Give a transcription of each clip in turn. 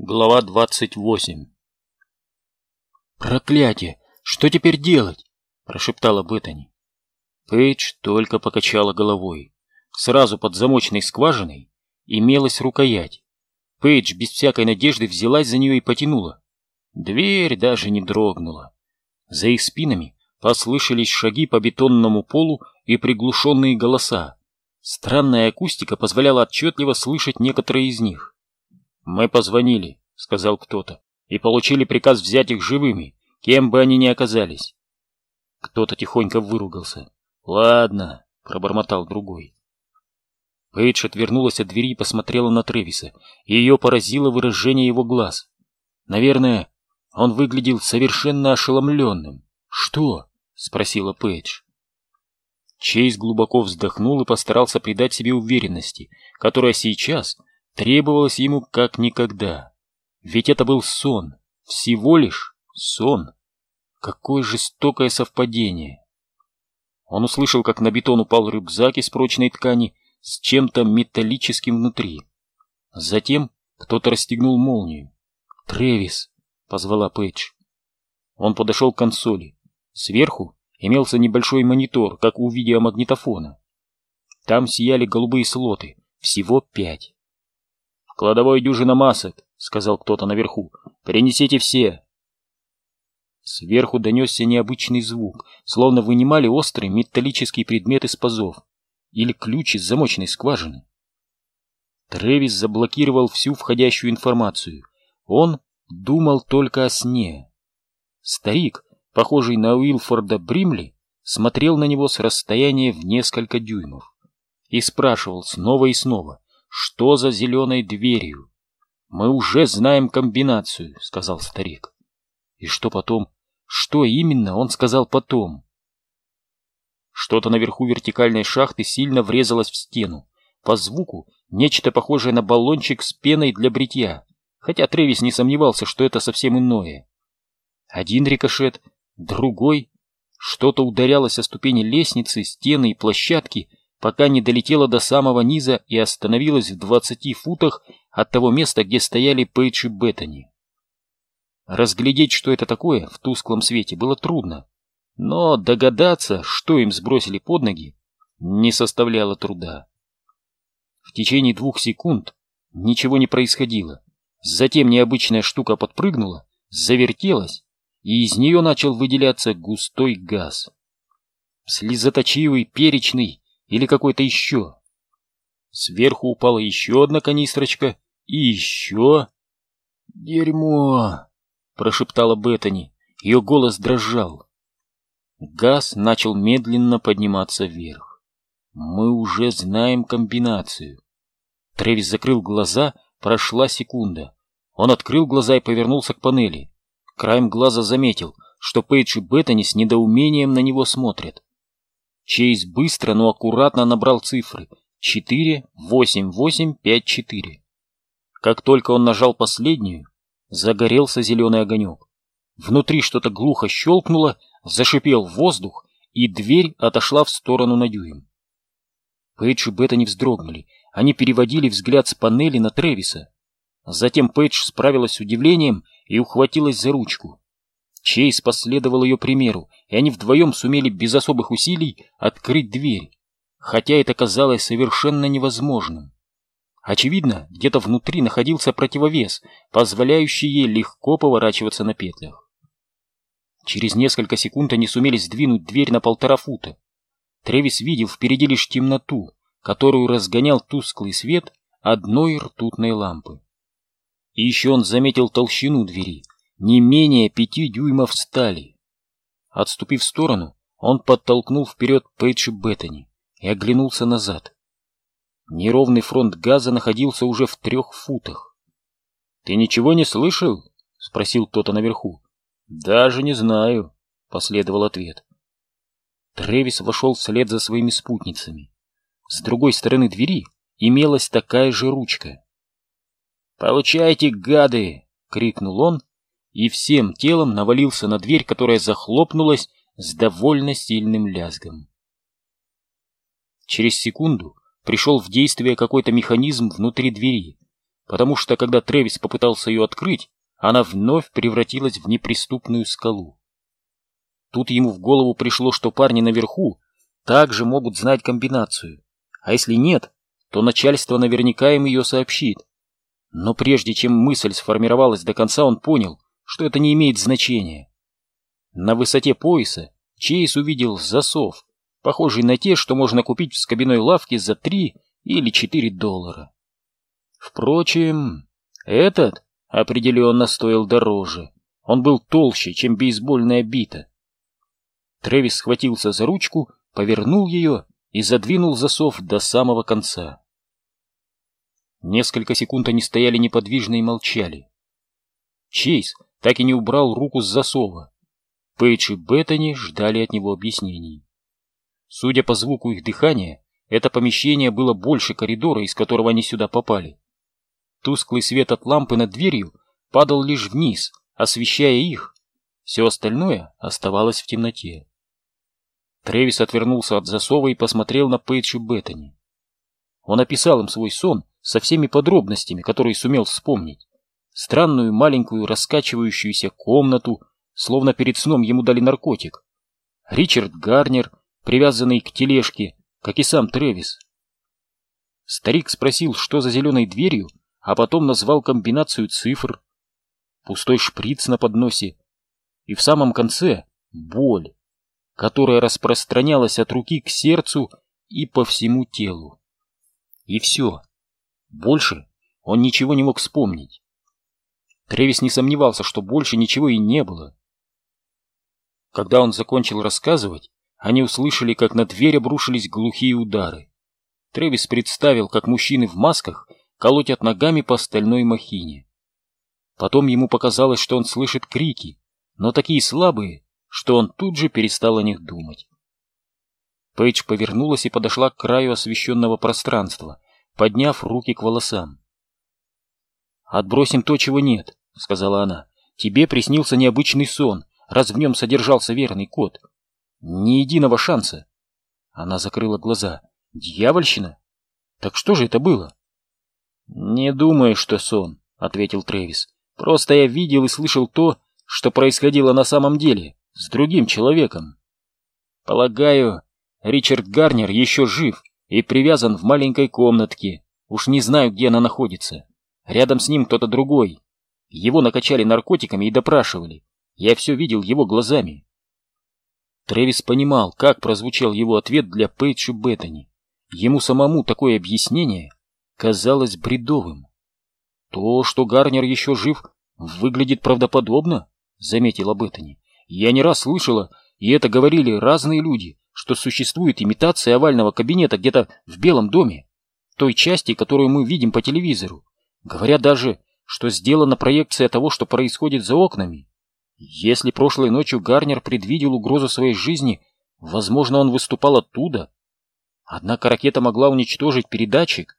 Глава двадцать восемь «Проклятие! Что теперь делать?» – прошептала Беттани. Пейдж только покачала головой. Сразу под замочной скважиной имелась рукоять. Пейдж без всякой надежды взялась за нее и потянула. Дверь даже не дрогнула. За их спинами послышались шаги по бетонному полу и приглушенные голоса. Странная акустика позволяла отчетливо слышать некоторые из них. «Мы позвонили», — сказал кто-то, — «и получили приказ взять их живыми, кем бы они ни оказались». Кто-то тихонько выругался. «Ладно», — пробормотал другой. Пейдж отвернулась от двери и посмотрела на Тревиса, и ее поразило выражение его глаз. Наверное, он выглядел совершенно ошеломленным. «Что?» — спросила Пейдж. Чейз глубоко вздохнул и постарался придать себе уверенности, которая сейчас требовалось ему как никогда. Ведь это был сон, всего лишь сон. Какое жестокое совпадение! Он услышал, как на бетон упал рюкзак из прочной ткани с чем-то металлическим внутри. Затем кто-то расстегнул молнию. «Трэвис!» — позвала Пэтч. Он подошел к консоли. Сверху имелся небольшой монитор, как у видеомагнитофона. Там сияли голубые слоты, всего пять кладовой дюжина масок», — сказал кто-то наверху. «Перенесите все». Сверху донесся необычный звук, словно вынимали острый металлический предмет из пазов или ключ из замочной скважины. Трэвис заблокировал всю входящую информацию. Он думал только о сне. Старик, похожий на Уилфорда Бримли, смотрел на него с расстояния в несколько дюймов и спрашивал снова и снова, что за зеленой дверью? Мы уже знаем комбинацию, сказал старик. И что потом? Что именно он сказал потом? Что-то наверху вертикальной шахты сильно врезалось в стену. По звуку нечто похожее на баллончик с пеной для бритья, хотя Тревис не сомневался, что это совсем иное. Один рикошет, другой. Что-то ударялось о ступени лестницы, стены и площадки, пока не долетела до самого низа и остановилась в двадцати футах от того места, где стояли Пейдж и Беттани. Разглядеть, что это такое, в тусклом свете было трудно, но догадаться, что им сбросили под ноги, не составляло труда. В течение двух секунд ничего не происходило. Затем необычная штука подпрыгнула, завертелась, и из нее начал выделяться густой газ. Слезоточивый, перечный или какой-то еще. Сверху упала еще одна канистрочка и еще... «Дерьмо!» — прошептала Беттани. Ее голос дрожал. Газ начал медленно подниматься вверх. «Мы уже знаем комбинацию». Тревис закрыл глаза, прошла секунда. Он открыл глаза и повернулся к панели. Краем глаза заметил, что Пейдж и Беттани с недоумением на него смотрят. Чейз быстро, но аккуратно набрал цифры 4, 8, 8, 5, 4. Как только он нажал последнюю, загорелся зеленый огонек. Внутри что-то глухо щелкнуло, зашипел воздух, и дверь отошла в сторону на дюйм. Пейдж и Бета не вздрогнули, они переводили взгляд с панели на Тревиса. Затем Пейдж справилась с удивлением и ухватилась за ручку. Чейз последовал ее примеру, и они вдвоем сумели без особых усилий открыть дверь, хотя это казалось совершенно невозможным. Очевидно, где-то внутри находился противовес, позволяющий ей легко поворачиваться на петлях. Через несколько секунд они сумели сдвинуть дверь на полтора фута. Тревис видел впереди лишь темноту, которую разгонял тусклый свет одной ртутной лампы. И еще он заметил толщину двери — не менее пяти дюймов стали. Отступив в сторону, он подтолкнул вперед Пейдж и Беттани и оглянулся назад. Неровный фронт газа находился уже в трех футах. — Ты ничего не слышал? — спросил кто-то наверху. — Даже не знаю, — последовал ответ. Тревис вошел вслед за своими спутницами. С другой стороны двери имелась такая же ручка. «Получайте, гады!» — крикнул он и всем телом навалился на дверь, которая захлопнулась с довольно сильным лязгом. Через секунду пришел в действие какой-то механизм внутри двери. потому что, когда Трэвис попытался ее открыть, она вновь превратилась в неприступную скалу. Тут ему в голову пришло, что парни наверху также могут знать комбинацию, а если нет, то начальство наверняка им ее сообщит. Но прежде чем мысль сформировалась до конца, он понял, что это не имеет значения. На высоте пояса Чейз увидел засов, похожий на те, что можно купить в скобяной лавке за три или четыре доллара. Впрочем, этот определенно стоил дороже. Он был толще, чем бейсбольная бита. Трэвис схватился за ручку, повернул ее и задвинул засов до самого конца. Несколько секунд они стояли неподвижно и молчали. Чейз так и не убрал руку с засова. Пейдж и Беттани ждали от него объяснений. Судя по звуку их дыхания, это помещение было больше коридора, из которого они сюда попали. Тусклый свет от лампы над дверью падал лишь вниз, освещая их. Все остальное оставалось в темноте. Тревис отвернулся от засова и посмотрел на Пейдж и Беттани. Он описал им свой сон со всеми подробностями, которые сумел вспомнить. Странную маленькую раскачивающуюся комнату, словно перед сном ему дали наркотик. Ричард Гарнер, привязанный к тележке, как и сам Тревис. Старик спросил, что за зеленой дверью, а потом назвал комбинацию цифр. Пустой шприц на подносе. И в самом конце — боль которая распространялась от руки к сердцу и по всему телу. И все. Больше он ничего не мог вспомнить. Тревис не сомневался, что больше ничего и не было. Когда он закончил рассказывать, они услышали, как на дверь обрушились глухие удары. Тревис представил, как мужчины в масках колотят ногами по стальной махине. Потом ему показалось, что он слышит крики, но такие слабые, что он тут же перестал о них думать. Пейдж повернулась и подошла к краю освещенного пространства, подняв руки к волосам. «Отбросим то, чего нет», — сказала она. «Тебе приснился необычный сон, раз в нем содержался верный код. Ни единого шанса». Она закрыла глаза. «Дьявольщина? Так что же это было?» «Не думаю, что сон», — ответил Трэвис. «Просто я видел и слышал то, что происходило на самом деле с другим человеком. Полагаю, Ричард Гарнер еще жив и привязан в маленькой комнатке. Уж не знаю, где она находится. Рядом с ним кто-то другой. Его накачали наркотиками и допрашивали. Я все видел его глазами. Трэвис понимал, как прозвучал его ответ для и Беттани. Ему самому такое объяснение казалось бредовым. То, что Гарнер еще жив, выглядит правдоподобно, заметила Беттани. Я не раз слышала, и это говорили разные люди, что существует имитация овального кабинета где-то в Белом доме, той части, которую мы видим по телевизору. Говорят даже, что сделана проекция того, что происходит за окнами. Если прошлой ночью Гарнер предвидел угрозу своей жизни, возможно, он выступал оттуда. Однако ракета могла уничтожить передатчик.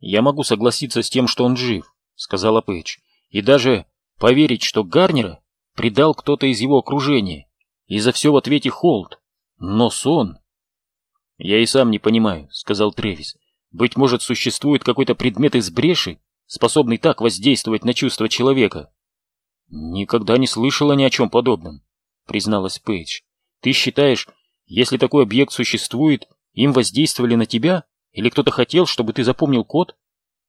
«Я могу согласиться с тем, что он жив», — сказала Пэтч, «и даже поверить, что Гарнера предал кто-то из его окружения, и за все в ответе Холд. Но сон... Я и сам не понимаю, сказал Тревис. Быть может, существует какой-то предмет из бреши, способный так воздействовать на чувства человека? Никогда не слышала ни о чем подобном, призналась Пейдж. Ты считаешь, если такой объект существует, им воздействовали на тебя? Или кто-то хотел, чтобы ты запомнил код?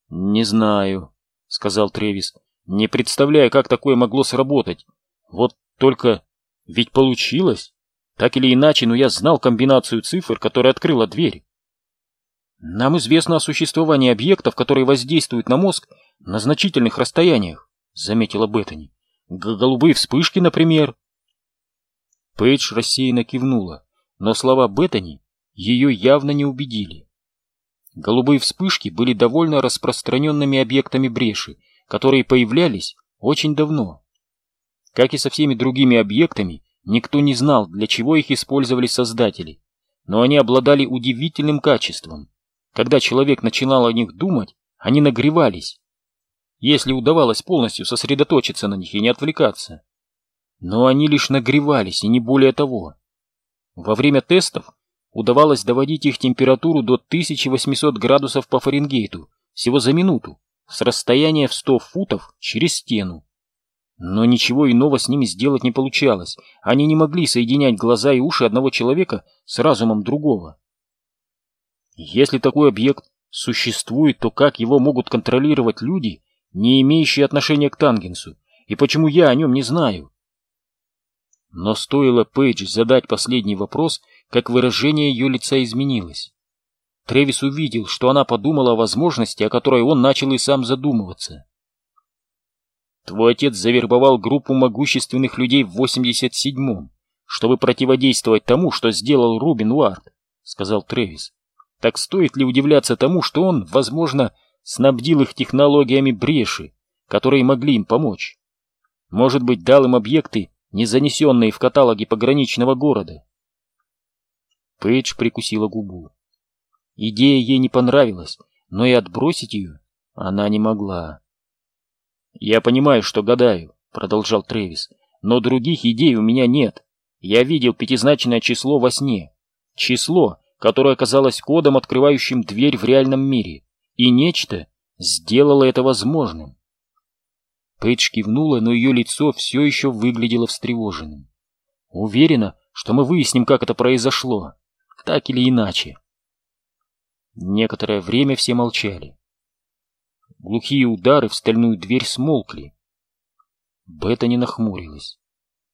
Не знаю, сказал Тревис. Не представляю, как такое могло сработать. Вот только ведь получилось. Так или иначе, но я знал комбинацию цифр, которая открыла дверь. Нам известно о существовании объектов, которые воздействуют на мозг на значительных расстояниях, заметила Беттани. Голубые вспышки, например. Пейдж рассеянно кивнула, но слова Беттани ее явно не убедили. Голубые вспышки были довольно распространенными объектами бреши, которые появлялись очень давно. Как и со всеми другими объектами, никто не знал, для чего их использовали создатели, но они обладали удивительным качеством. Когда человек начинал о них думать, они нагревались, если удавалось полностью сосредоточиться на них и не отвлекаться. Но они лишь нагревались, и не более того. Во время тестов удавалось доводить их температуру до 1800 градусов по Фаренгейту всего за минуту, с расстояния в сто футов через стену. Но ничего иного с ними сделать не получалось. Они не могли соединять глаза и уши одного человека с разумом другого. Если такой объект существует, то как его могут контролировать люди, не имеющие отношения к Тангенсу, и почему я о нем не знаю? Но стоило Пейдж задать последний вопрос, как выражение ее лица изменилось. Тревис увидел, что она подумала о возможности, о которой он начал и сам задумываться. Твой отец завербовал группу могущественных людей в 87-м, чтобы противодействовать тому, что сделал Рубин Уарт, — сказал Тревис. Так стоит ли удивляться тому, что он, возможно, снабдил их технологиями бреши, которые могли им помочь? Может быть, дал им объекты, не занесенные в каталоги пограничного города? Пейдж прикусила губу. Идея ей не понравилась, но и отбросить ее она не могла. «Я понимаю, что гадаю», — продолжал Трэвис, — «но других идей у меня нет. Я видел пятизначное число во сне. Число, которое оказалось кодом, открывающим дверь в реальном мире. И нечто сделало это возможным». Пейдж кивнула, но ее лицо все еще выглядело встревоженным. «Уверена, что мы выясним, как это произошло, так или иначе». Некоторое время все молчали. Глухие удары в стальную дверь смолкли. Бета не нахмурилась.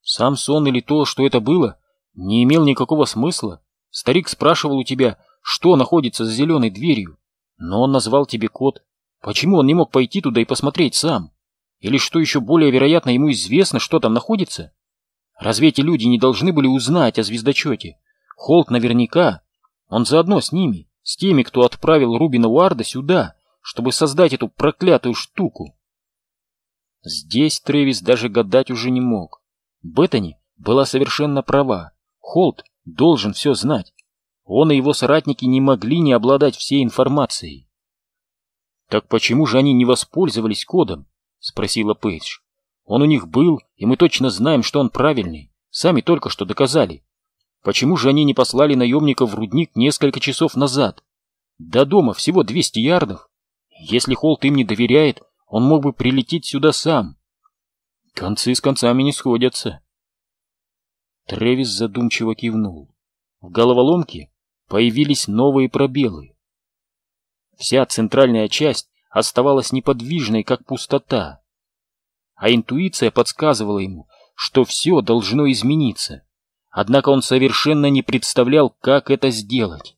Сам сон или то, что это было, не имел никакого смысла. Старик спрашивал у тебя, что находится за зеленой дверью, но он назвал тебе код. Почему он не мог пойти туда и посмотреть сам? Или, что еще более вероятно, ему известно, что там находится? Разве эти люди не должны были узнать о звездочете? Холт наверняка. Он заодно с ними, с теми, кто отправил Рубина Уарда сюда, чтобы создать эту проклятую штуку. Здесь Трэвис даже гадать уже не мог. Беттани была совершенно права. Холт должен все знать. Он и его соратники не могли не обладать всей информацией. «Так почему же они не воспользовались кодом?» — спросила Пейдж. «Он у них был, и мы точно знаем, что он правильный. Сами только что доказали. Почему же они не послали наемников в рудник несколько часов назад? До дома всего 200 ярдов. Если Холт им не доверяет, он мог бы прилететь сюда сам. Концы с концами не сходятся. Тревис задумчиво кивнул. В головоломке появились новые пробелы. Вся центральная часть оставалась неподвижной, как пустота. А интуиция подсказывала ему, что все должно измениться. Однако он совершенно не представлял, как это сделать.